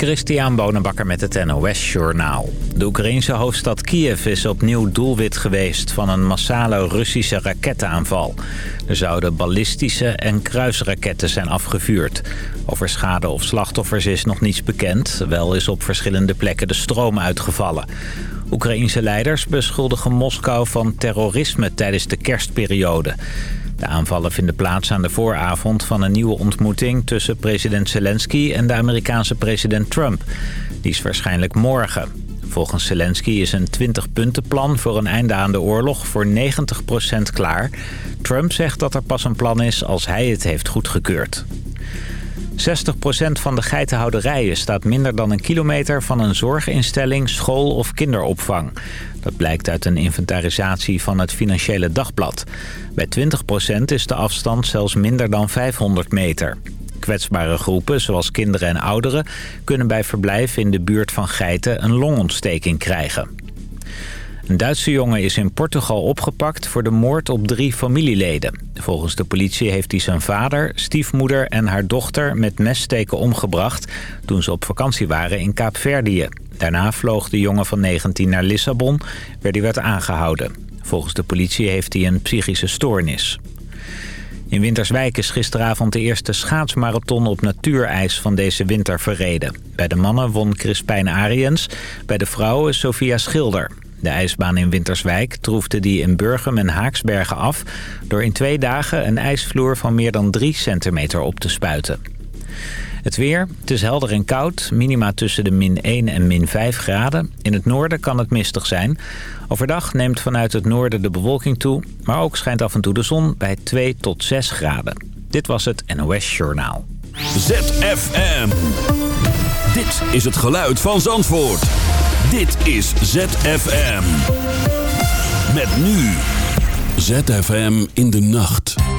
Christian Bonenbakker met het NOS Journaal. De Oekraïense hoofdstad Kiev is opnieuw doelwit geweest van een massale Russische raketaanval. Er zouden ballistische en kruisraketten zijn afgevuurd. Over schade of slachtoffers is nog niets bekend. Wel is op verschillende plekken de stroom uitgevallen. Oekraïense leiders beschuldigen Moskou van terrorisme tijdens de kerstperiode. De aanvallen vinden plaats aan de vooravond van een nieuwe ontmoeting... tussen president Zelensky en de Amerikaanse president Trump. Die is waarschijnlijk morgen. Volgens Zelensky is een 20-puntenplan voor een einde aan de oorlog voor 90% klaar. Trump zegt dat er pas een plan is als hij het heeft goedgekeurd. 60% van de geitenhouderijen staat minder dan een kilometer van een zorginstelling, school of kinderopvang. Dat blijkt uit een inventarisatie van het Financiële Dagblad. Bij 20% is de afstand zelfs minder dan 500 meter. Kwetsbare groepen, zoals kinderen en ouderen... kunnen bij verblijf in de buurt van geiten een longontsteking krijgen. Een Duitse jongen is in Portugal opgepakt voor de moord op drie familieleden. Volgens de politie heeft hij zijn vader, stiefmoeder en haar dochter met messteken omgebracht... toen ze op vakantie waren in Kaapverdië. Daarna vloog de jongen van 19 naar Lissabon, waar hij werd aangehouden. Volgens de politie heeft hij een psychische stoornis. In Winterswijk is gisteravond de eerste schaatsmarathon op natuurijs van deze winter verreden. Bij de mannen won Crispijn Ariens, bij de vrouwen Sophia Schilder. De ijsbaan in Winterswijk troefde die in Burgum en Haaksbergen af... door in twee dagen een ijsvloer van meer dan 3 centimeter op te spuiten. Het weer, het is helder en koud, minima tussen de min 1 en min 5 graden. In het noorden kan het mistig zijn. Overdag neemt vanuit het noorden de bewolking toe, maar ook schijnt af en toe de zon bij 2 tot 6 graden. Dit was het NOS Journaal. ZFM. Dit is het geluid van Zandvoort. Dit is ZFM. Met nu. ZFM in de nacht.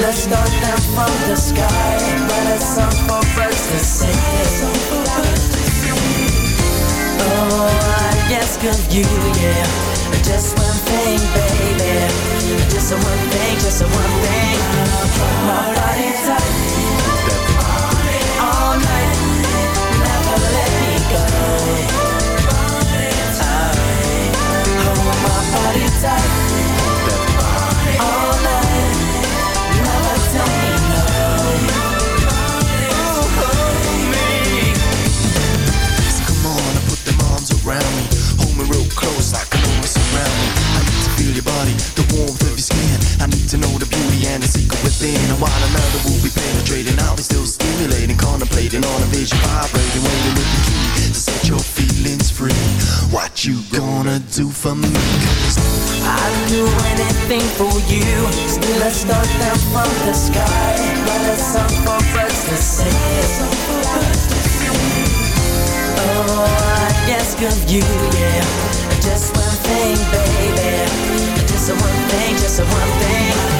Still a star down from the sky, but a song for birds to sing. Oh, I ask of you, yeah, just one thing, baby just one thing, just one thing. My body tight. All night. Never let me go. hold my body tight. And the secret within. And while another will be penetrating, I'll be still stimulating, contemplating on a vision, vibrating, waiting with the key to set your feelings free. What you gonna do for me? I'd do anything for you. Still a star down from the sky, but a song for birds to sing. Oh, I ask of you, yeah just one thing, baby. Just one thing, just one thing.